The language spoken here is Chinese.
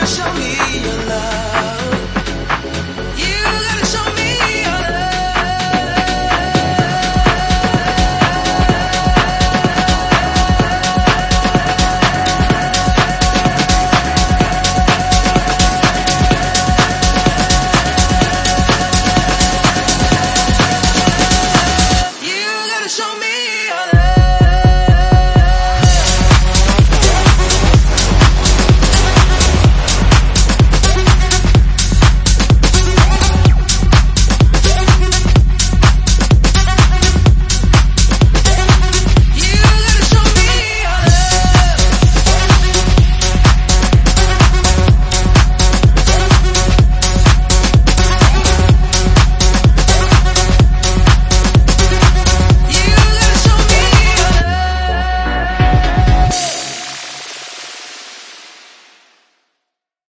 爱上你原来